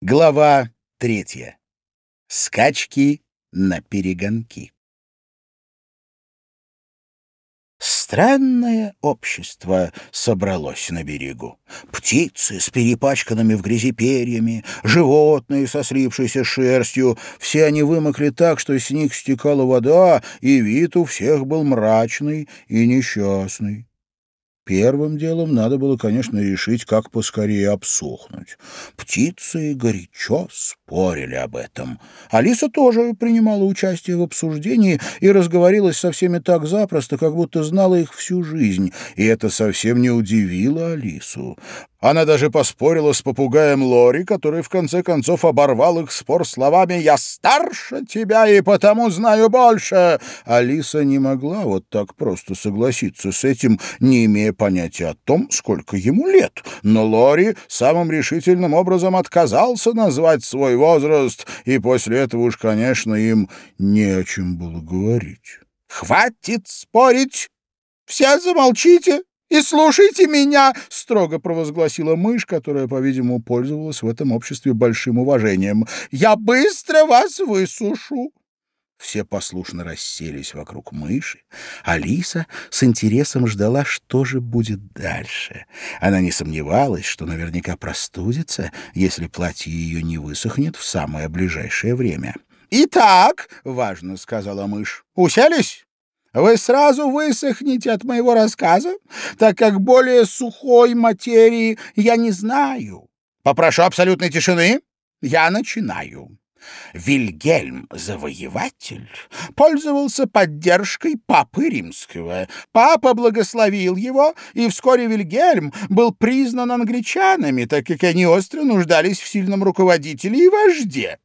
Глава третья. Скачки на перегонки. Странное общество собралось на берегу. Птицы с перепачканными в грязи перьями, животные со слипшейся шерстью — все они вымокли так, что с них стекала вода, и вид у всех был мрачный и несчастный. Первым делом надо было, конечно, решить, как поскорее обсохнуть. Птицы горячо спорили об этом. Алиса тоже принимала участие в обсуждении и разговорилась со всеми так запросто, как будто знала их всю жизнь, и это совсем не удивило Алису. Она даже поспорила с попугаем Лори, который в конце концов оборвал их спор словами «Я старше тебя и потому знаю больше». Алиса не могла вот так просто согласиться с этим, не имея понятия о том, сколько ему лет. Но Лори самым решительным образом отказался назвать свой возраст, и после этого уж, конечно, им не о чем было говорить. «Хватит спорить! Все замолчите!» «И слушайте меня!» — строго провозгласила мышь, которая, по-видимому, пользовалась в этом обществе большим уважением. «Я быстро вас высушу!» Все послушно расселись вокруг мыши. Алиса с интересом ждала, что же будет дальше. Она не сомневалась, что наверняка простудится, если платье ее не высохнет в самое ближайшее время. «Итак», — важно сказала мышь, — «уселись?» Вы сразу высохнете от моего рассказа, так как более сухой материи я не знаю. Попрошу абсолютной тишины. Я начинаю. Вильгельм Завоеватель пользовался поддержкой Папы Римского. Папа благословил его, и вскоре Вильгельм был признан англичанами, так как они остро нуждались в сильном руководителе и вожде.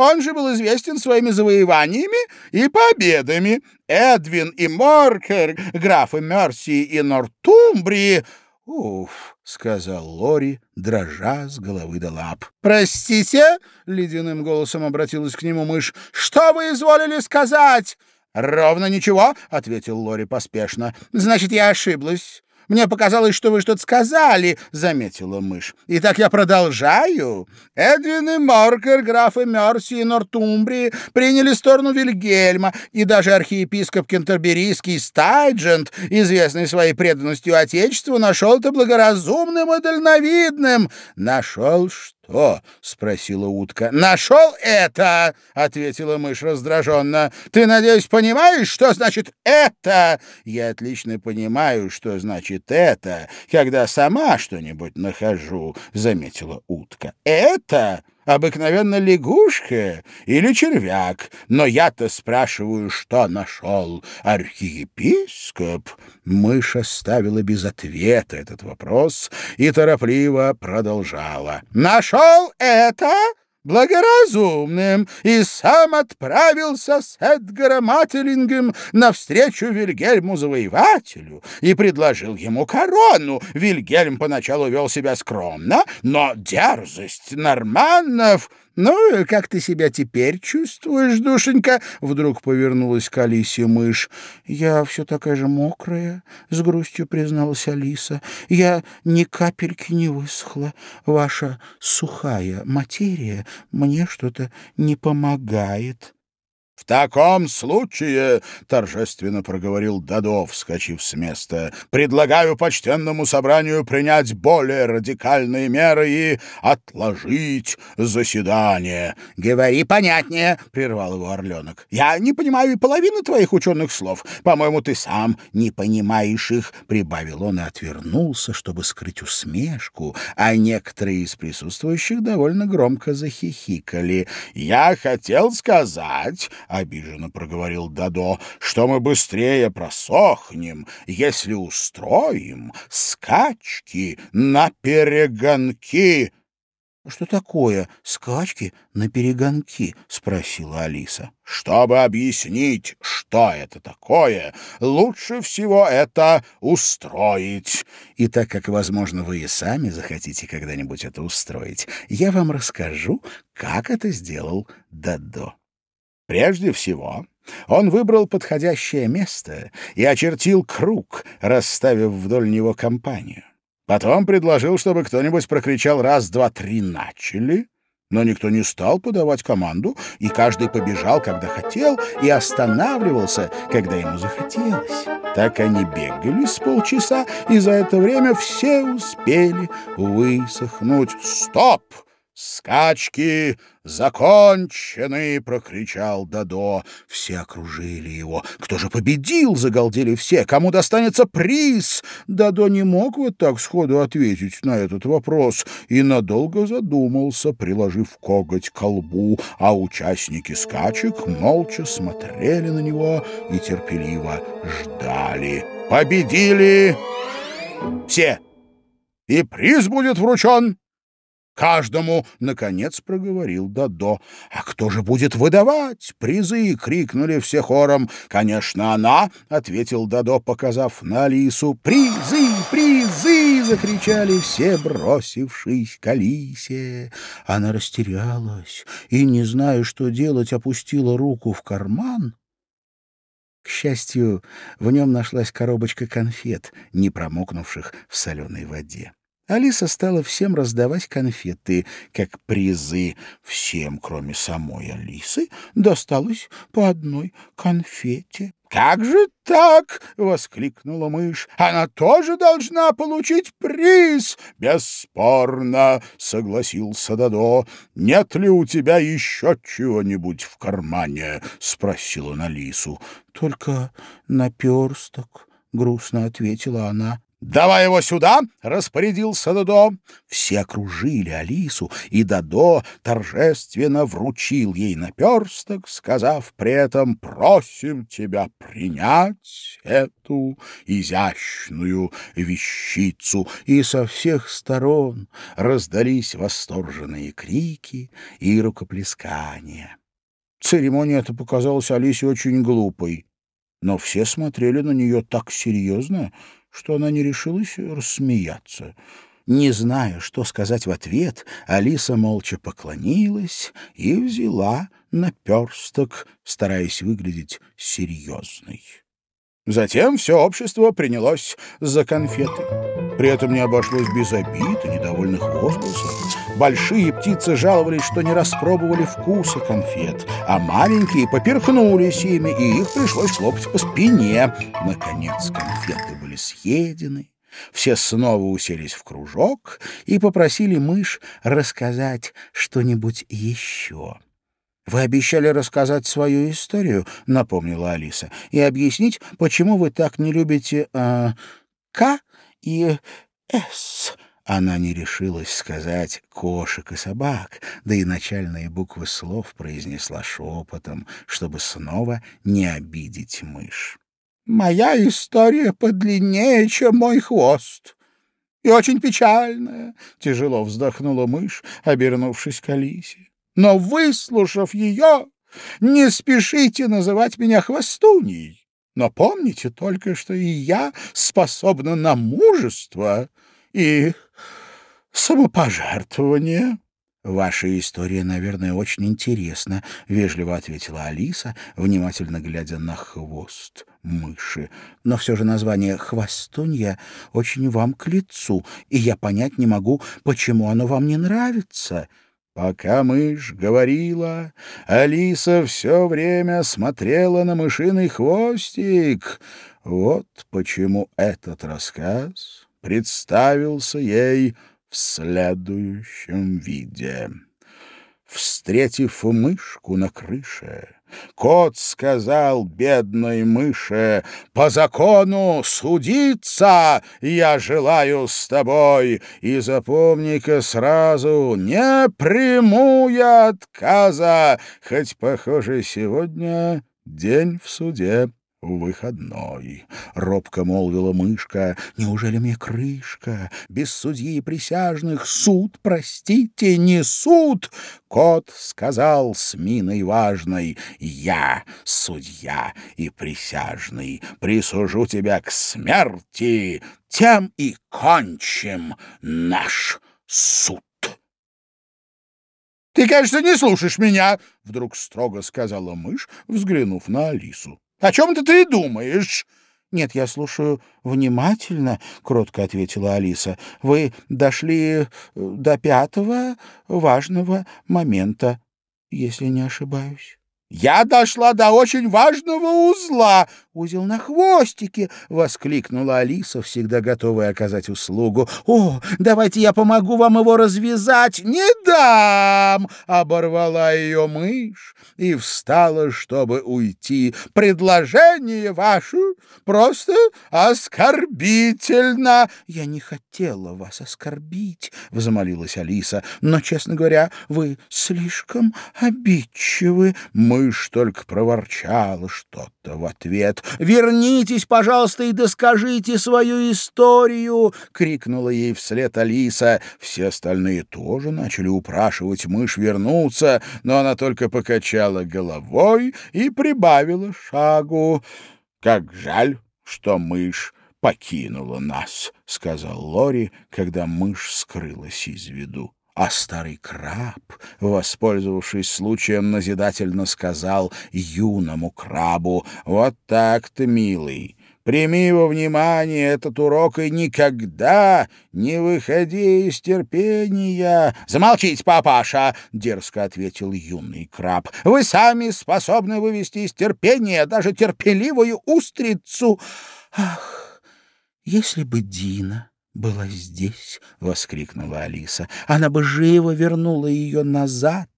Он же был известен своими завоеваниями и победами. Эдвин и Моркер, графы Мерси и Нортумбрии... «Уф», — сказал Лори, дрожа с головы до лап. «Простите?» — ледяным голосом обратилась к нему мышь. «Что вы изволили сказать?» «Ровно ничего», — ответил Лори поспешно. «Значит, я ошиблась. Мне показалось, что вы что-то сказали, — заметила мышь. Итак, я продолжаю. Эдвин и Моркер, графы Мерси и Нортумбрии, приняли сторону Вильгельма, и даже архиепископ Кентерберийский Стайджент, известный своей преданностью Отечеству, нашел это благоразумным и дальновидным. Нашел что? «О!» — спросила утка. «Нашел это!» — ответила мышь раздраженно. «Ты, надеюсь, понимаешь, что значит «это»?» «Я отлично понимаю, что значит «это», когда сама что-нибудь нахожу», — заметила утка. «Это?» Обыкновенно лягушка или червяк, но я-то спрашиваю, что нашел архиепископ. Мышь оставила без ответа этот вопрос и торопливо продолжала. «Нашел это?» Благоразумным и сам отправился с Эдгаром Ателлингом навстречу Вильгельму Завоевателю и предложил ему корону. Вильгельм поначалу вел себя скромно, но дерзость норманнов «Ну, как ты себя теперь чувствуешь, душенька?» Вдруг повернулась к Алисе мышь. «Я все такая же мокрая», — с грустью призналась Алиса. «Я ни капельки не высохла. Ваша сухая материя мне что-то не помогает». «В таком случае, — торжественно проговорил Дадо, вскочив с места, — предлагаю почтенному собранию принять более радикальные меры и отложить заседание». «Говори понятнее, — прервал его Орленок. Я не понимаю и половины твоих ученых слов. По-моему, ты сам не понимаешь их, — прибавил он и отвернулся, чтобы скрыть усмешку, а некоторые из присутствующих довольно громко захихикали. «Я хотел сказать, — обиженно проговорил Дадо, — что мы быстрее просохнем, если устроим скачки на перегонки. — Что такое скачки на перегонки? — спросила Алиса. — Чтобы объяснить, что это такое, лучше всего это устроить. И так как, возможно, вы и сами захотите когда-нибудь это устроить, я вам расскажу, как это сделал Дадо. Прежде всего, он выбрал подходящее место и очертил круг, расставив вдоль него компанию. Потом предложил, чтобы кто-нибудь прокричал «раз, два, три, начали!» Но никто не стал подавать команду, и каждый побежал, когда хотел, и останавливался, когда ему захотелось. Так они бегали с полчаса, и за это время все успели высохнуть. «Стоп!» «Скачки закончены!» — прокричал Дадо. Все окружили его. «Кто же победил?» — загалдели все. «Кому достанется приз?» Дадо не мог вот так сходу ответить на этот вопрос и надолго задумался, приложив коготь к колбу, а участники скачек молча смотрели на него и терпеливо ждали. «Победили все!» и приз будет вручен каждому, — наконец проговорил Дадо. — А кто же будет выдавать призы? — крикнули все хором. — Конечно, она, — ответил Дадо, показав на Алису. — Призы, призы! — закричали все, бросившись к Алисе. Она растерялась и, не зная, что делать, опустила руку в карман. К счастью, в нем нашлась коробочка конфет, не промокнувших в соленой воде. Алиса стала всем раздавать конфеты, как призы. Всем, кроме самой Алисы, досталось по одной конфете. «Как же так?» — воскликнула мышь. «Она тоже должна получить приз!» «Бесспорно!» — согласился Дадо. «Нет ли у тебя еще чего-нибудь в кармане?» — спросил он Алису. «Только наперсток», — грустно ответила она. «Давай его сюда!» — распорядился Додо. Все окружили Алису, и Додо торжественно вручил ей наперсток, сказав при этом «Просим тебя принять эту изящную вещицу». И со всех сторон раздались восторженные крики и рукоплескания. Церемония эта показалась Алисе очень глупой, но все смотрели на нее так серьезно, что она не решилась рассмеяться. Не зная, что сказать в ответ, Алиса молча поклонилась и взяла наперсток, стараясь выглядеть серьезной. Затем все общество принялось за конфеты. При этом не обошлось без обид и недовольных возгласов. Большие птицы жаловались, что не распробовали вкуса конфет, а маленькие поперхнулись ими, и их пришлось хлопать по спине. Наконец конфеты были съедены. Все снова уселись в кружок и попросили мышь рассказать что-нибудь еще. «Вы обещали рассказать свою историю», — напомнила Алиса, «и объяснить, почему вы так не любите э, «К» и «С». Она не решилась сказать «кошек и собак», да и начальные буквы слов произнесла шепотом, чтобы снова не обидеть мышь. «Моя история подлиннее, чем мой хвост», и очень печальная, — тяжело вздохнула мышь, обернувшись к Алисе. Но, выслушав ее, не спешите называть меня хвостуней. Но помните только, что и я способна на мужество и самопожертвование. «Ваша история, наверное, очень интересна», — вежливо ответила Алиса, внимательно глядя на хвост мыши. «Но все же название «хвостунья» очень вам к лицу, и я понять не могу, почему оно вам не нравится». Пока мышь говорила, Алиса все время смотрела на мышиный хвостик. Вот почему этот рассказ представился ей в следующем виде. Встретив мышку на крыше, кот сказал бедной мыше, «По закону судиться я желаю с тобой, и запомни-ка сразу, не приму я отказа, хоть, похоже, сегодня день в суде выходной. Робко молвила мышка, неужели мне крышка? Без судьи и присяжных суд, простите, не суд. Кот сказал с миной важной, я, судья и присяжный, присужу тебя к смерти, тем и кончим наш суд. «Ты, кажется, не слушаешь меня!» — вдруг строго сказала мышь, взглянув на Алису. О чем-то ты думаешь?» «Нет, я слушаю внимательно», — кротко ответила Алиса. «Вы дошли э, до пятого важного момента, если не ошибаюсь». «Я дошла до очень важного узла!» «Узел на хвостике!» — воскликнула Алиса, всегда готовая оказать услугу. «О, давайте я помогу вам его развязать!» «Не дам!» — оборвала ее мышь и встала, чтобы уйти. «Предложение ваше просто оскорбительно!» «Я не хотела вас оскорбить!» — взмолилась Алиса. «Но, честно говоря, вы слишком обидчивы!» Мы Мышь только проворчала что-то в ответ. «Вернитесь, пожалуйста, и доскажите свою историю!» — крикнула ей вслед Алиса. Все остальные тоже начали упрашивать мышь вернуться, но она только покачала головой и прибавила шагу. «Как жаль, что мышь покинула нас», — сказал Лори, когда мышь скрылась из виду. А старый краб, воспользовавшись случаем, назидательно сказал юному крабу, «Вот так-то, милый, прими во внимание этот урок и никогда не выходи из терпения». «Замолчите, папаша!» — дерзко ответил юный краб. «Вы сами способны вывести из терпения даже терпеливую устрицу». «Ах, если бы Дина была здесь, — воскликнула Алиса. Она бы живо вернула ее назад.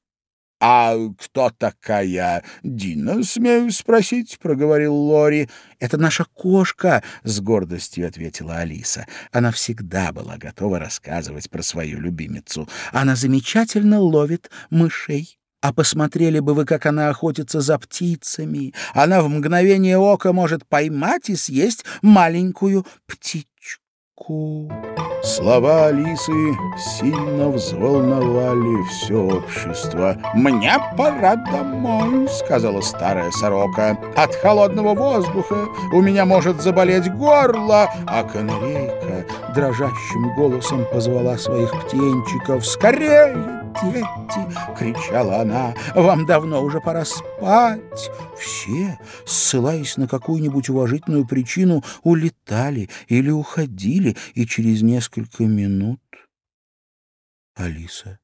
— А кто такая Дина, смею спросить? — проговорил Лори. — Это наша кошка, — с гордостью ответила Алиса. Она всегда была готова рассказывать про свою любимицу. Она замечательно ловит мышей. А посмотрели бы вы, как она охотится за птицами. Она в мгновение ока может поймать и съесть маленькую птичку руку. Слова Алисы сильно взволновали все общество. «Мне пора домой», — сказала старая сорока. «От холодного воздуха у меня может заболеть горло». А канарейка дрожащим голосом позвала своих птенчиков. «Скорее!» Дети!» — кричала она. «Вам давно уже пора спать!» Все, ссылаясь на какую-нибудь уважительную причину, улетали или уходили, и через несколько минут Алиса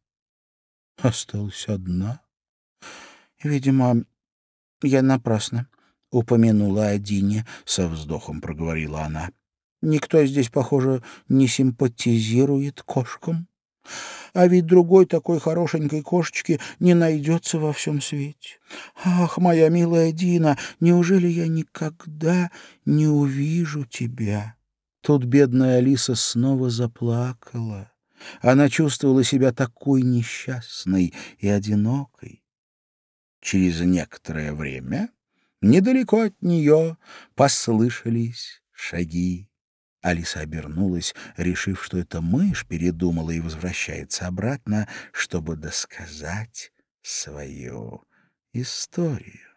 осталась одна. «Видимо, я напрасно упомянула о Дине», — со вздохом проговорила она. «Никто здесь, похоже, не симпатизирует кошкам». А ведь другой такой хорошенькой кошечки не найдется во всем свете. Ах, моя милая Дина, неужели я никогда не увижу тебя? Тут бедная Алиса снова заплакала. Она чувствовала себя такой несчастной и одинокой. Через некоторое время недалеко от нее послышались шаги. Алиса обернулась, решив, что эта мышь передумала и возвращается обратно, чтобы досказать свою историю.